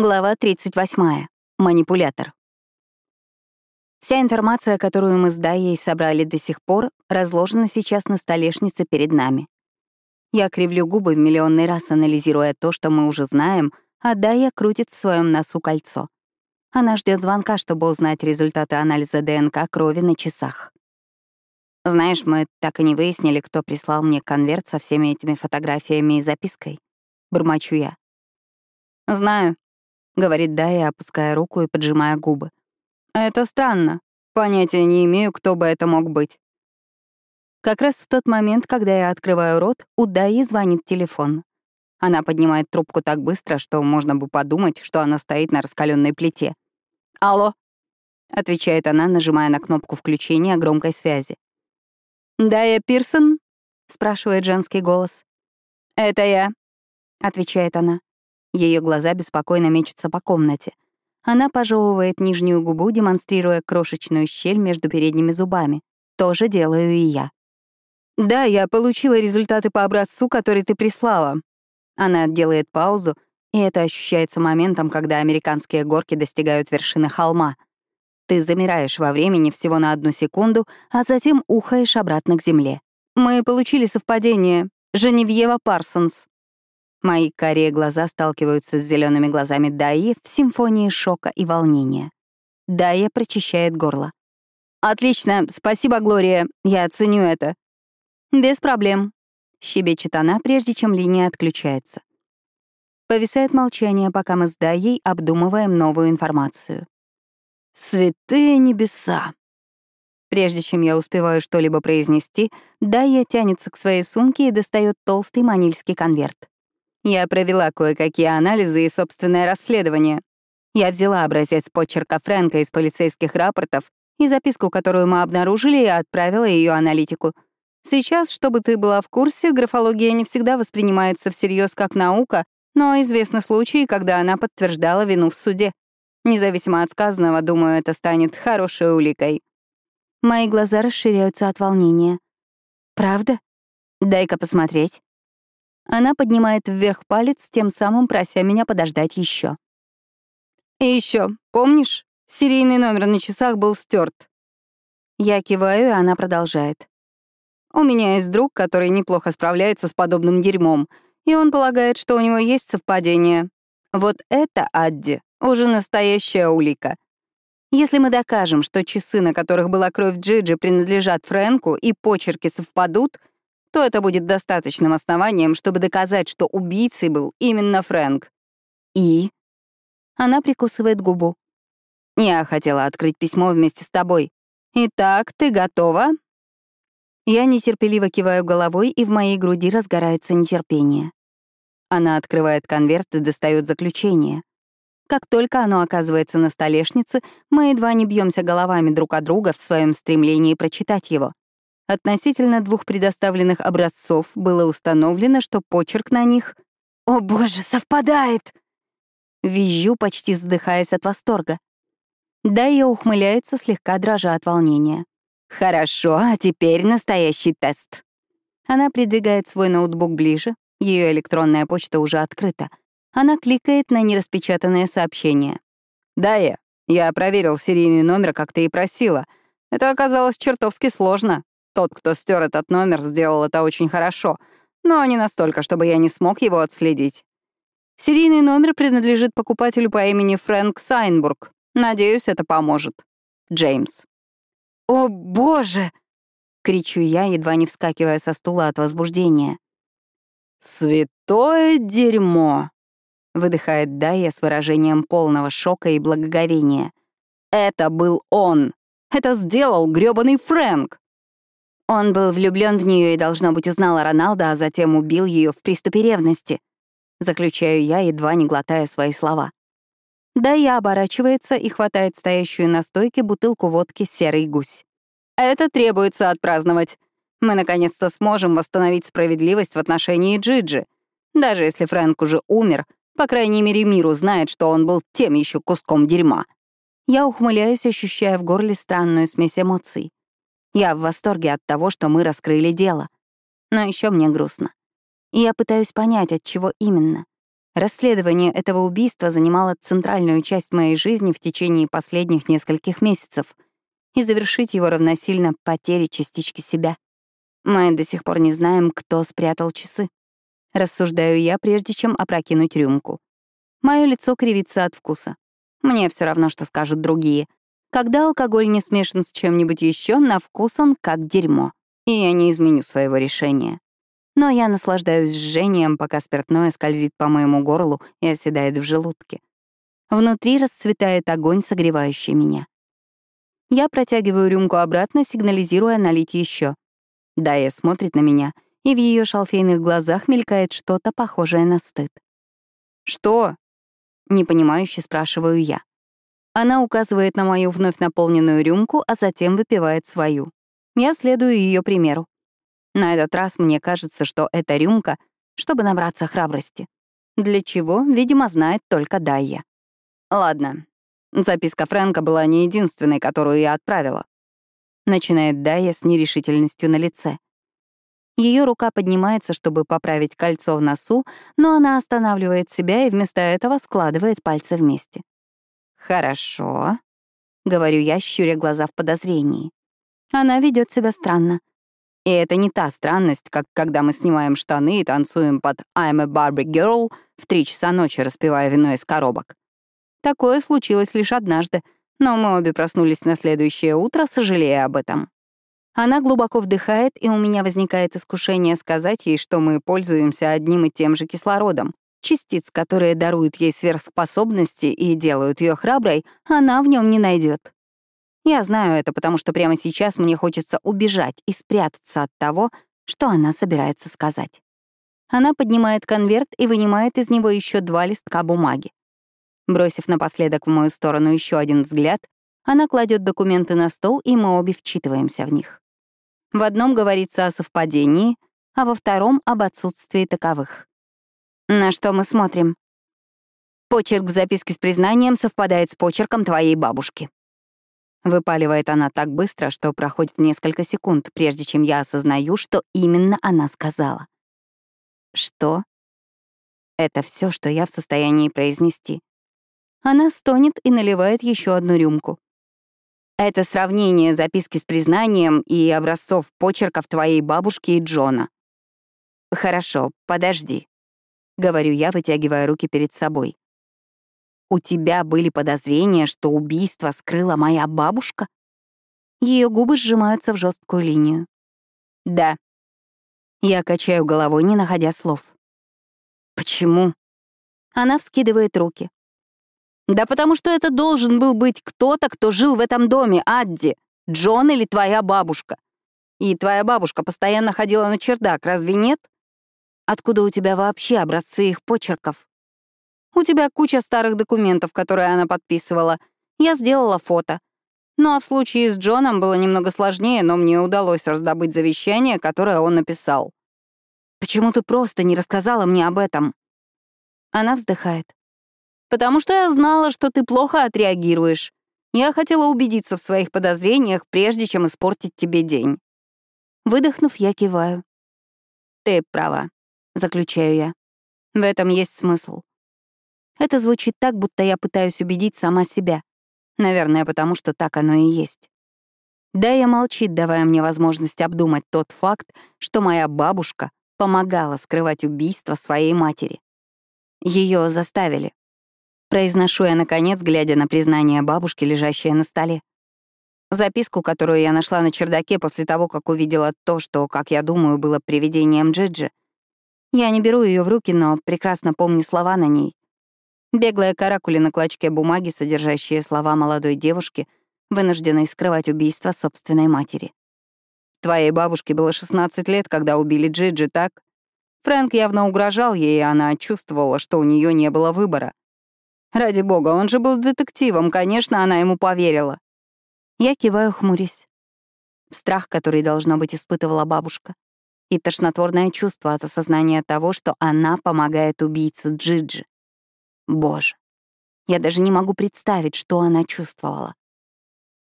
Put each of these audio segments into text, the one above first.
Глава 38. Манипулятор. Вся информация, которую мы с Дайей собрали до сих пор, разложена сейчас на столешнице перед нами. Я кривлю губы в миллионный раз, анализируя то, что мы уже знаем, а Дайя крутит в своем носу кольцо. Она ждет звонка, чтобы узнать результаты анализа ДНК крови на часах. Знаешь, мы так и не выяснили, кто прислал мне конверт со всеми этими фотографиями и запиской. Бормочу я. Знаю, говорит Дая, опуская руку и поджимая губы. Это странно. Понятия не имею, кто бы это мог быть. Как раз в тот момент, когда я открываю рот, у Даи звонит телефон. Она поднимает трубку так быстро, что можно бы подумать, что она стоит на раскаленной плите. «Алло», — отвечает она, нажимая на кнопку включения громкой связи. «Дая Пирсон?» — спрашивает женский голос. «Это я», — отвечает она. Ее глаза беспокойно мечутся по комнате. Она пожевывает нижнюю губу, демонстрируя крошечную щель между передними зубами. То же делаю и я. «Да, я получила результаты по образцу, который ты прислала». Она делает паузу, и это ощущается моментом, когда американские горки достигают вершины холма. Ты замираешь во времени всего на одну секунду, а затем ухаешь обратно к земле. Мы получили совпадение. Женевьева Парсонс. Мои карие глаза сталкиваются с зелеными глазами Дайи в симфонии шока и волнения. Дайя прочищает горло. «Отлично, спасибо, Глория, я оценю это». «Без проблем», — щебечет она, прежде чем линия отключается. Повисает молчание, пока мы с Дайей обдумываем новую информацию. «Святые небеса!» Прежде чем я успеваю что-либо произнести, Дайя тянется к своей сумке и достает толстый манильский конверт. Я провела кое-какие анализы и собственное расследование. Я взяла образец почерка Фрэнка из полицейских рапортов и записку, которую мы обнаружили, и отправила ее аналитику. Сейчас, чтобы ты была в курсе, графология не всегда воспринимается всерьез как наука, но известны случаи, когда она подтверждала вину в суде. Независимо от сказанного, думаю, это станет хорошей уликой. Мои глаза расширяются от волнения. «Правда? Дай-ка посмотреть». Она поднимает вверх палец, тем самым прося меня подождать еще. И еще, помнишь, серийный номер на часах был стерт. Я киваю, и она продолжает. У меня есть друг, который неплохо справляется с подобным дерьмом, и он полагает, что у него есть совпадение. Вот это, Адди, уже настоящая улика. Если мы докажем, что часы, на которых была кровь Джиджи, принадлежат Фрэнку и почерки совпадут, то это будет достаточным основанием, чтобы доказать, что убийцей был именно Фрэнк. И? Она прикусывает губу. Я хотела открыть письмо вместе с тобой. Итак, ты готова? Я нетерпеливо киваю головой, и в моей груди разгорается нетерпение. Она открывает конверт и достает заключение. Как только оно оказывается на столешнице, мы едва не бьемся головами друг от друга в своем стремлении прочитать его. Относительно двух предоставленных образцов было установлено, что почерк на них... «О боже, совпадает!» Визжу, почти задыхаясь от восторга. Дайя ухмыляется, слегка дрожа от волнения. «Хорошо, а теперь настоящий тест». Она придвигает свой ноутбук ближе, ее электронная почта уже открыта. Она кликает на нераспечатанное сообщение. «Дайя, я проверил серийный номер, как ты и просила. Это оказалось чертовски сложно. Тот, кто стер этот номер, сделал это очень хорошо, но не настолько, чтобы я не смог его отследить. Серийный номер принадлежит покупателю по имени Фрэнк Сайнбург. Надеюсь, это поможет. Джеймс. «О, боже!» — кричу я, едва не вскакивая со стула от возбуждения. «Святое дерьмо!» — выдыхает Дайя с выражением полного шока и благоговения. «Это был он! Это сделал грёбаный Фрэнк!» Он был влюблен в нее и, должно быть, узнал о Роналдо, а затем убил ее в приступе ревности. Заключаю я, едва не глотая свои слова. Да я оборачивается и хватает стоящую на стойке бутылку водки «Серый гусь». Это требуется отпраздновать. Мы наконец-то сможем восстановить справедливость в отношении Джиджи. Даже если Фрэнк уже умер, по крайней мере, мир узнает, что он был тем еще куском дерьма. Я ухмыляюсь, ощущая в горле странную смесь эмоций. Я в восторге от того, что мы раскрыли дело. Но еще мне грустно. И я пытаюсь понять, от чего именно. Расследование этого убийства занимало центральную часть моей жизни в течение последних нескольких месяцев, и завершить его равносильно потере частички себя. Мы до сих пор не знаем, кто спрятал часы. Рассуждаю я, прежде чем опрокинуть рюмку. Мое лицо кривится от вкуса. Мне все равно, что скажут другие. Когда алкоголь не смешан с чем-нибудь еще, на вкус он как дерьмо. И я не изменю своего решения. Но я наслаждаюсь жжением, пока спиртное скользит по моему горлу и оседает в желудке. Внутри расцветает огонь, согревающий меня. Я протягиваю рюмку обратно, сигнализируя налить еще. Дая смотрит на меня, и в ее шалфейных глазах мелькает что-то похожее на стыд. «Что?» — непонимающе спрашиваю я. Она указывает на мою вновь наполненную рюмку, а затем выпивает свою. Я следую ее примеру. На этот раз мне кажется, что эта рюмка, чтобы набраться храбрости. Для чего, видимо, знает только Дайя. Ладно, записка Фрэнка была не единственной, которую я отправила. Начинает Дайя с нерешительностью на лице. Ее рука поднимается, чтобы поправить кольцо в носу, но она останавливает себя и вместо этого складывает пальцы вместе. «Хорошо», — говорю я, щуря глаза в подозрении. Она ведет себя странно. И это не та странность, как когда мы снимаем штаны и танцуем под «I'm a Barbie Girl» в три часа ночи, распивая вино из коробок. Такое случилось лишь однажды, но мы обе проснулись на следующее утро, сожалея об этом. Она глубоко вдыхает, и у меня возникает искушение сказать ей, что мы пользуемся одним и тем же кислородом. Частиц, которые даруют ей сверхспособности и делают ее храброй, она в нем не найдет. Я знаю это, потому что прямо сейчас мне хочется убежать и спрятаться от того, что она собирается сказать. Она поднимает конверт и вынимает из него еще два листка бумаги. Бросив напоследок в мою сторону еще один взгляд, она кладет документы на стол, и мы обе вчитываемся в них. В одном говорится о совпадении, а во втором — об отсутствии таковых. На что мы смотрим? Почерк записки с признанием совпадает с почерком твоей бабушки. Выпаливает она так быстро, что проходит несколько секунд, прежде чем я осознаю, что именно она сказала. Что? Это все, что я в состоянии произнести. Она стонет и наливает еще одну рюмку. Это сравнение записки с признанием и образцов почерков твоей бабушки и Джона. Хорошо, подожди, — говорю я, вытягивая руки перед собой. У тебя были подозрения, что убийство скрыла моя бабушка? Ее губы сжимаются в жесткую линию. Да. Я качаю головой, не находя слов. Почему? Она вскидывает руки. Да потому что это должен был быть кто-то, кто жил в этом доме, Адди. Джон или твоя бабушка. И твоя бабушка постоянно ходила на чердак, разве нет? Откуда у тебя вообще образцы их почерков? У тебя куча старых документов, которые она подписывала. Я сделала фото. Ну а в случае с Джоном было немного сложнее, но мне удалось раздобыть завещание, которое он написал. Почему ты просто не рассказала мне об этом? Она вздыхает потому что я знала, что ты плохо отреагируешь. Я хотела убедиться в своих подозрениях, прежде чем испортить тебе день». Выдохнув, я киваю. «Ты права», — заключаю я. «В этом есть смысл». Это звучит так, будто я пытаюсь убедить сама себя. Наверное, потому что так оно и есть. Да, я молчит, давая мне возможность обдумать тот факт, что моя бабушка помогала скрывать убийство своей матери. Ее заставили. Произношу я, наконец, глядя на признание бабушки, лежащее на столе. Записку, которую я нашла на чердаке после того, как увидела то, что, как я думаю, было привидением Джиджи. Я не беру ее в руки, но прекрасно помню слова на ней. Беглая каракули на клочке бумаги, содержащие слова молодой девушки, вынужденной скрывать убийство собственной матери. Твоей бабушке было 16 лет, когда убили Джиджи, так? Фрэнк явно угрожал ей, и она чувствовала, что у нее не было выбора. Ради бога, он же был детективом, конечно, она ему поверила. Я киваю, хмурясь. Страх, который, должно быть, испытывала бабушка. И тошнотворное чувство от осознания того, что она помогает убийце Джиджи. Боже, я даже не могу представить, что она чувствовала.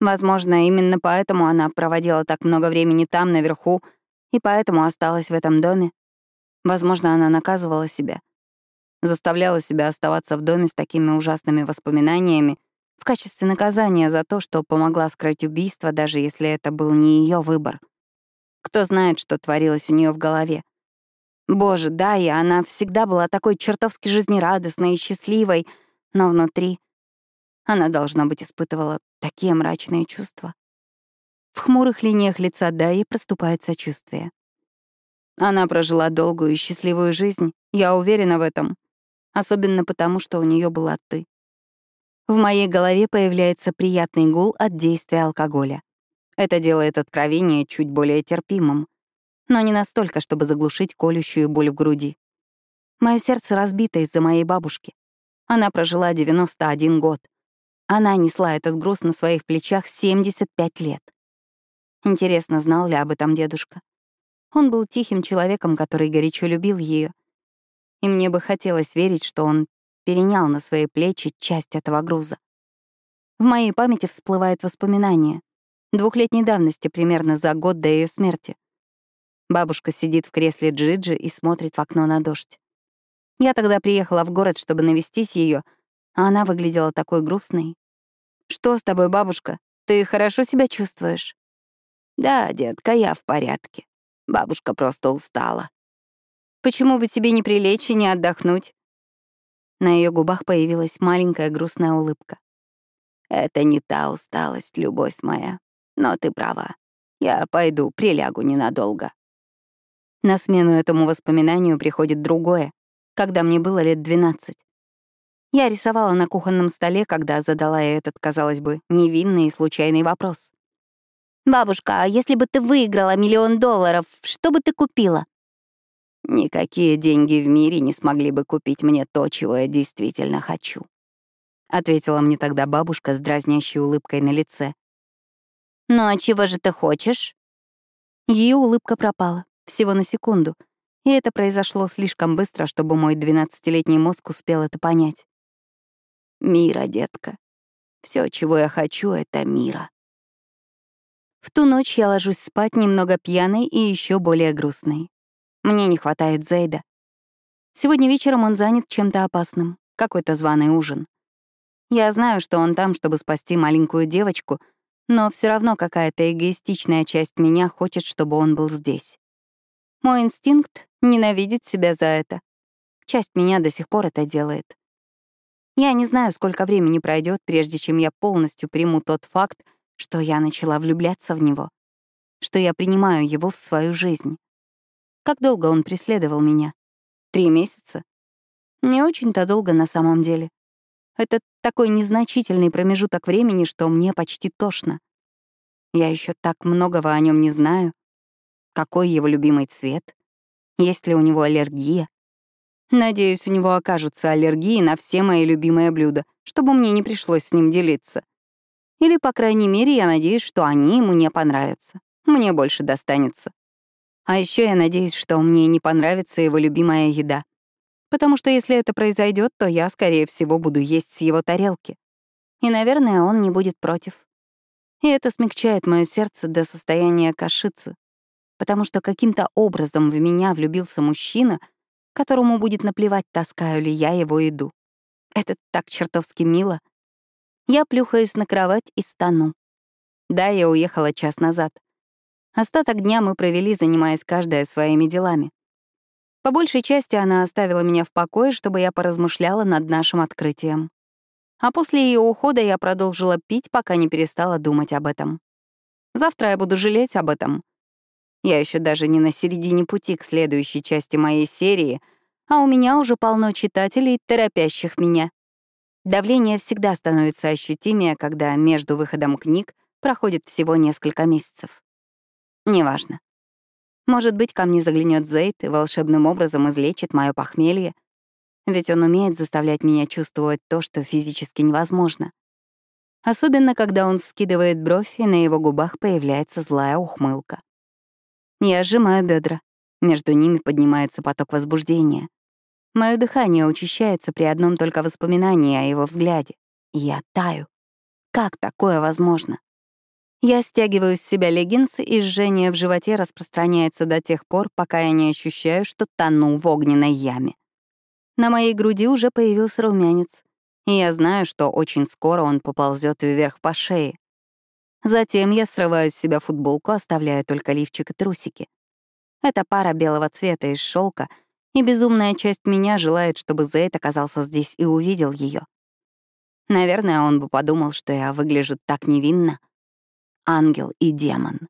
Возможно, именно поэтому она проводила так много времени там, наверху, и поэтому осталась в этом доме. Возможно, она наказывала себя. Заставляла себя оставаться в доме с такими ужасными воспоминаниями в качестве наказания за то, что помогла скрыть убийство, даже если это был не ее выбор. Кто знает, что творилось у нее в голове. Боже, да, и она всегда была такой чертовски жизнерадостной и счастливой, но внутри она, должно быть, испытывала такие мрачные чувства. В хмурых линиях лица Даи проступает сочувствие. Она прожила долгую и счастливую жизнь, я уверена в этом. Особенно потому, что у нее была ты. В моей голове появляется приятный гул от действия алкоголя. Это делает откровение чуть более терпимым, но не настолько, чтобы заглушить колющую боль в груди. Мое сердце разбито из-за моей бабушки. Она прожила 91 год. Она несла этот груз на своих плечах 75 лет. Интересно, знал ли об этом дедушка? Он был тихим человеком, который горячо любил ее. И мне бы хотелось верить, что он перенял на свои плечи часть этого груза. В моей памяти всплывает воспоминание. Двухлетней давности, примерно за год до ее смерти. Бабушка сидит в кресле Джиджи и смотрит в окно на дождь. Я тогда приехала в город, чтобы навестить ее, а она выглядела такой грустной. «Что с тобой, бабушка? Ты хорошо себя чувствуешь?» «Да, детка, я в порядке. Бабушка просто устала». «Почему бы тебе не прилечь и не отдохнуть?» На ее губах появилась маленькая грустная улыбка. «Это не та усталость, любовь моя. Но ты права. Я пойду, прилягу ненадолго». На смену этому воспоминанию приходит другое, когда мне было лет 12. Я рисовала на кухонном столе, когда задала ей этот, казалось бы, невинный и случайный вопрос. «Бабушка, а если бы ты выиграла миллион долларов, что бы ты купила?» Никакие деньги в мире не смогли бы купить мне то, чего я действительно хочу. Ответила мне тогда бабушка с дразнящей улыбкой на лице. «Ну а чего же ты хочешь?» Ее улыбка пропала, всего на секунду, и это произошло слишком быстро, чтобы мой двенадцатилетний мозг успел это понять. «Мира, детка. Все, чего я хочу, — это мира». В ту ночь я ложусь спать немного пьяной и еще более грустной. Мне не хватает Зейда. Сегодня вечером он занят чем-то опасным, какой-то званый ужин. Я знаю, что он там, чтобы спасти маленькую девочку, но все равно какая-то эгоистичная часть меня хочет, чтобы он был здесь. Мой инстинкт — ненавидеть себя за это. Часть меня до сих пор это делает. Я не знаю, сколько времени пройдет, прежде чем я полностью приму тот факт, что я начала влюбляться в него, что я принимаю его в свою жизнь. Как долго он преследовал меня? Три месяца? Не очень-то долго на самом деле. Это такой незначительный промежуток времени, что мне почти тошно. Я еще так многого о нем не знаю. Какой его любимый цвет? Есть ли у него аллергия? Надеюсь, у него окажутся аллергии на все мои любимые блюда, чтобы мне не пришлось с ним делиться. Или, по крайней мере, я надеюсь, что они ему не понравятся. Мне больше достанется. А еще я надеюсь, что мне не понравится его любимая еда. Потому что если это произойдет, то я, скорее всего, буду есть с его тарелки. И, наверное, он не будет против. И это смягчает мое сердце до состояния кашицы, потому что каким-то образом в меня влюбился мужчина, которому будет наплевать, таскаю ли я его еду. Это так чертовски мило. Я плюхаюсь на кровать и стану. Да, я уехала час назад. Остаток дня мы провели, занимаясь каждая своими делами. По большей части она оставила меня в покое, чтобы я поразмышляла над нашим открытием. А после ее ухода я продолжила пить, пока не перестала думать об этом. Завтра я буду жалеть об этом. Я еще даже не на середине пути к следующей части моей серии, а у меня уже полно читателей, торопящих меня. Давление всегда становится ощутимее, когда между выходом книг проходит всего несколько месяцев. Неважно. Может быть, ко мне заглянет Зейд и волшебным образом излечит мое похмелье. Ведь он умеет заставлять меня чувствовать то, что физически невозможно. Особенно, когда он вскидывает бровь, и на его губах появляется злая ухмылка. Я сжимаю бедра. Между ними поднимается поток возбуждения. Мое дыхание учащается при одном только воспоминании о его взгляде. я таю. Как такое возможно? Я стягиваю с себя леггинсы, и жжение в животе распространяется до тех пор, пока я не ощущаю, что тону в огненной яме. На моей груди уже появился румянец, и я знаю, что очень скоро он поползет вверх по шее. Затем я срываю с себя футболку, оставляя только лифчик и трусики. Это пара белого цвета из шелка, и безумная часть меня желает, чтобы Зейд оказался здесь и увидел ее. Наверное, он бы подумал, что я выгляжу так невинно. Ангел и демон.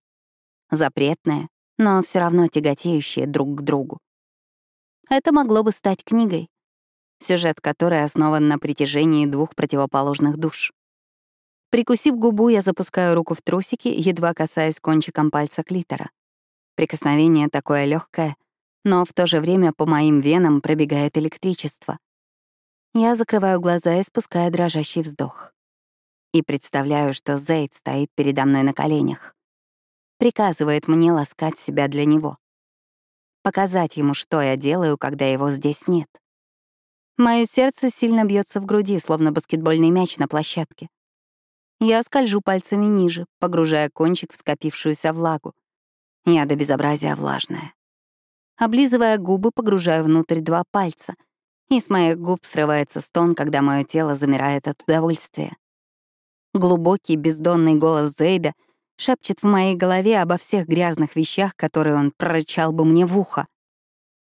Запретное, но все равно тяготеющие друг к другу. Это могло бы стать книгой, сюжет которой основан на притяжении двух противоположных душ. Прикусив губу, я запускаю руку в трусики, едва касаясь кончиком пальца клитора. Прикосновение такое легкое, но в то же время по моим венам пробегает электричество. Я закрываю глаза и спускаю дрожащий вздох. И представляю, что Зейд стоит передо мной на коленях. Приказывает мне ласкать себя для него. Показать ему, что я делаю, когда его здесь нет. Моё сердце сильно бьется в груди, словно баскетбольный мяч на площадке. Я скольжу пальцами ниже, погружая кончик в скопившуюся влагу. Я до безобразия влажная. Облизывая губы, погружаю внутрь два пальца, и с моих губ срывается стон, когда мое тело замирает от удовольствия. Глубокий бездонный голос Зейда шепчет в моей голове обо всех грязных вещах, которые он прорычал бы мне в ухо.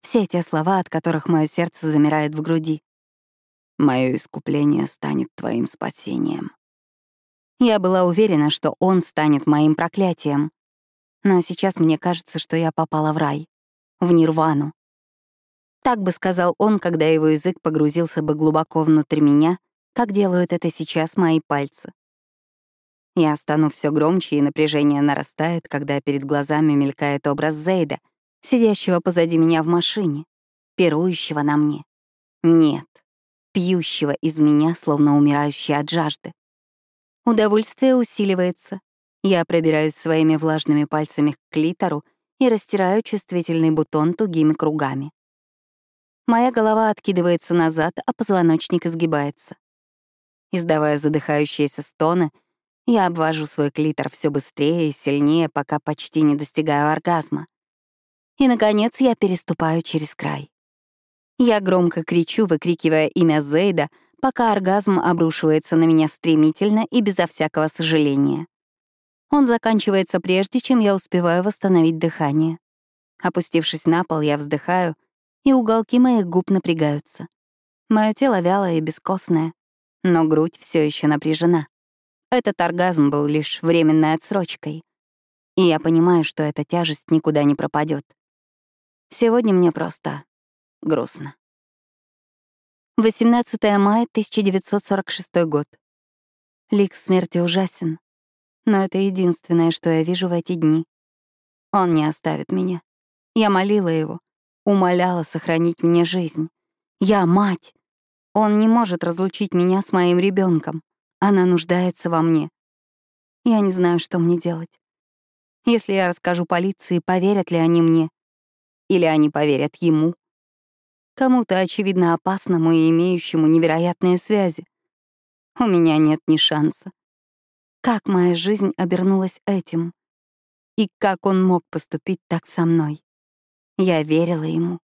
Все те слова, от которых мое сердце замирает в груди. Мое искупление станет твоим спасением. Я была уверена, что он станет моим проклятием. Но сейчас мне кажется, что я попала в рай, в нирвану. Так бы сказал он, когда его язык погрузился бы глубоко внутрь меня, как делают это сейчас мои пальцы. Я стану все громче, и напряжение нарастает, когда перед глазами мелькает образ Зейда — сидящего позади меня в машине, пирующего на мне. Нет, пьющего из меня, словно умирающий от жажды. Удовольствие усиливается. Я пробираюсь своими влажными пальцами к клитору и растираю чувствительный бутон тугими кругами. Моя голова откидывается назад, а позвоночник изгибается. Издавая задыхающиеся стоны, я обвожу свой клитор все быстрее и сильнее, пока почти не достигаю оргазма. И, наконец, я переступаю через край. Я громко кричу, выкрикивая имя Зейда, пока оргазм обрушивается на меня стремительно и безо всякого сожаления. Он заканчивается прежде, чем я успеваю восстановить дыхание. Опустившись на пол, я вздыхаю, и уголки моих губ напрягаются. Мое тело вялое и бескостное, но грудь все еще напряжена. Этот оргазм был лишь временной отсрочкой. И я понимаю, что эта тяжесть никуда не пропадет. Сегодня мне просто грустно. 18 мая 1946 год. Лик смерти ужасен, но это единственное, что я вижу в эти дни. Он не оставит меня. Я молила его, умоляла сохранить мне жизнь. Я мать. Он не может разлучить меня с моим ребенком. Она нуждается во мне. Я не знаю, что мне делать. Если я расскажу полиции, поверят ли они мне? Или они поверят ему? Кому-то, очевидно, опасному и имеющему невероятные связи. У меня нет ни шанса. Как моя жизнь обернулась этим? И как он мог поступить так со мной? Я верила ему.